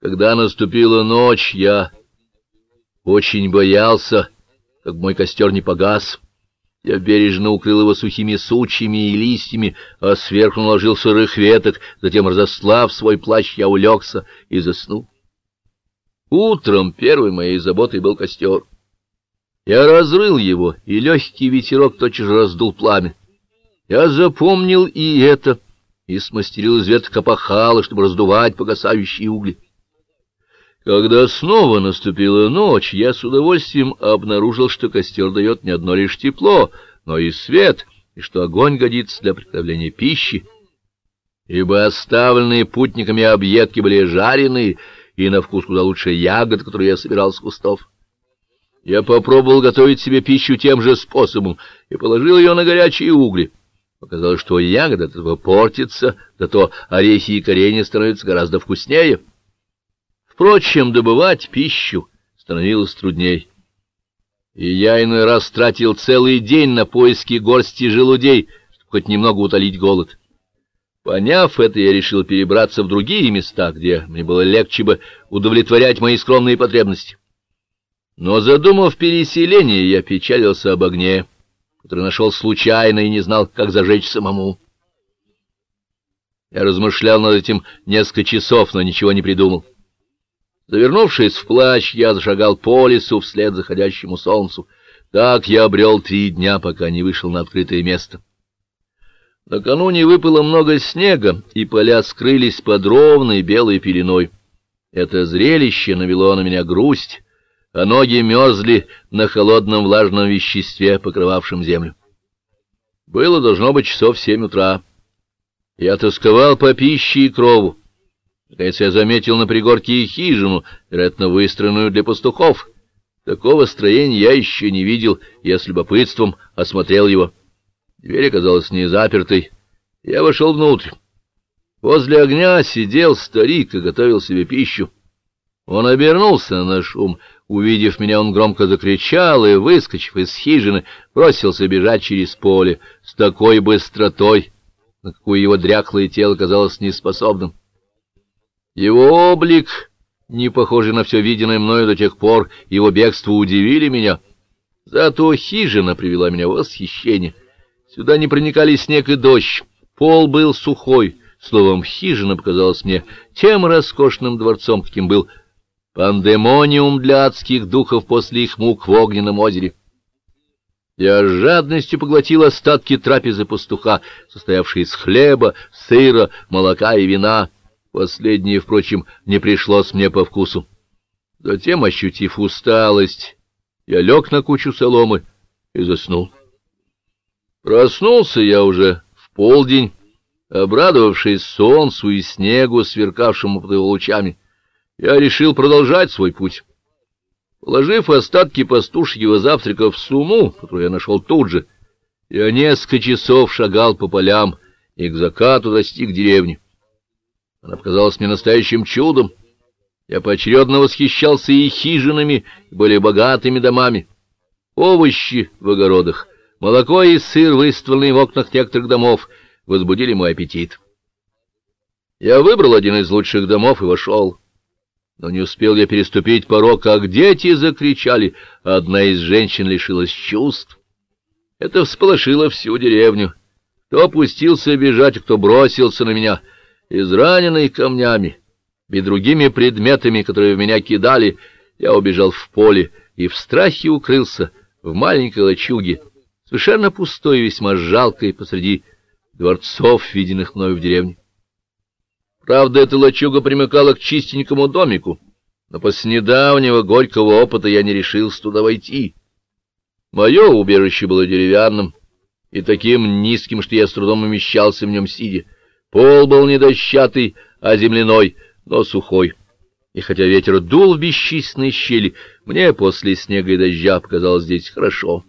Когда наступила ночь, я очень боялся, как мой костер не погас. Я бережно укрыл его сухими сучьями и листьями, а сверху наложил сырых веток, затем, разослав свой плащ, я улегся и заснул. Утром первой моей заботой был костер. Я разрыл его, и легкий ветерок тотчас же раздул пламя. Я запомнил и это, и смастерил из веток опахало, чтобы раздувать погасающие угли. Когда снова наступила ночь, я с удовольствием обнаружил, что костер дает не одно лишь тепло, но и свет, и что огонь годится для приготовления пищи, ибо оставленные путниками объедки были жареные, и на вкус куда лучше ягод, которые я собирал с кустов. Я попробовал готовить себе пищу тем же способом и положил ее на горячие угли. Показалось, что ягода от этого портится, зато орехи и коренья становятся гораздо вкуснее. Впрочем, добывать пищу становилось трудней. И я иной раз тратил целый день на поиски горсти желудей, чтобы хоть немного утолить голод. Поняв это, я решил перебраться в другие места, где мне было легче бы удовлетворять мои скромные потребности. Но, задумав переселение, я печалился об огне, который нашел случайно и не знал, как зажечь самому. Я размышлял над этим несколько часов, но ничего не придумал. Завернувшись в плащ, я зашагал по лесу вслед заходящему солнцу. Так я обрел три дня, пока не вышел на открытое место. Накануне выпало много снега, и поля скрылись под ровной белой пеленой. Это зрелище навело на меня грусть, а ноги мерзли на холодном влажном веществе, покрывавшем землю. Было, должно быть, часов семь утра. Я тосковал по пище и крову. Наконец я заметил на пригорке хижину, вероятно, выстроенную для пастухов. Такого строения я еще не видел, я с любопытством осмотрел его. Дверь оказалась не запертой. Я вошел внутрь. Возле огня сидел старик и готовил себе пищу. Он обернулся на шум. Увидев меня, он громко закричал и, выскочив из хижины, бросился бежать через поле с такой быстротой, на какую его дряхлое тело казалось неспособным. Его облик, не похожий на все виденное мною до тех пор, его бегство удивили меня. Зато хижина привела меня в восхищение. Сюда не проникали снег и дождь, пол был сухой. Словом, хижина показалась мне тем роскошным дворцом, каким был Пандемониум для адских духов после их мук в огненном озере. Я с жадностью поглотил остатки трапезы пастуха, состоявшие из хлеба, сыра, молока и вина. Последнее, впрочем, не пришлось мне по вкусу. Затем, ощутив усталость, я лег на кучу соломы и заснул. Проснулся я уже в полдень, обрадовавшись солнцу и снегу, сверкавшему под его лучами я решил продолжать свой путь. Положив остатки пастушьего завтрака в сумму, которую я нашел тут же, я несколько часов шагал по полям и к закату достиг деревни. Она показалась мне настоящим чудом. Я поочередно восхищался и хижинами, и более богатыми домами. Овощи в огородах, молоко и сыр, выставленные в окнах некоторых домов, возбудили мой аппетит. Я выбрал один из лучших домов и вошел. Но не успел я переступить порог, как дети закричали. Одна из женщин лишилась чувств. Это всполошило всю деревню. Кто опустился бежать, кто бросился на меня, израненный камнями и другими предметами, которые в меня кидали, я убежал в поле и в страхе укрылся в маленькой лачуге, совершенно пустой и весьма жалкой посреди дворцов, виденных мною в деревне. Правда, эта лачуга примыкала к чистенькому домику, но после недавнего горького опыта я не решился туда войти. Мое убежище было деревянным и таким низким, что я с трудом умещался в нем сидя. Пол был не дощатый, а земляной, но сухой. И хотя ветер дул в бесчисленные щели, мне после снега и дождя показалось здесь хорошо.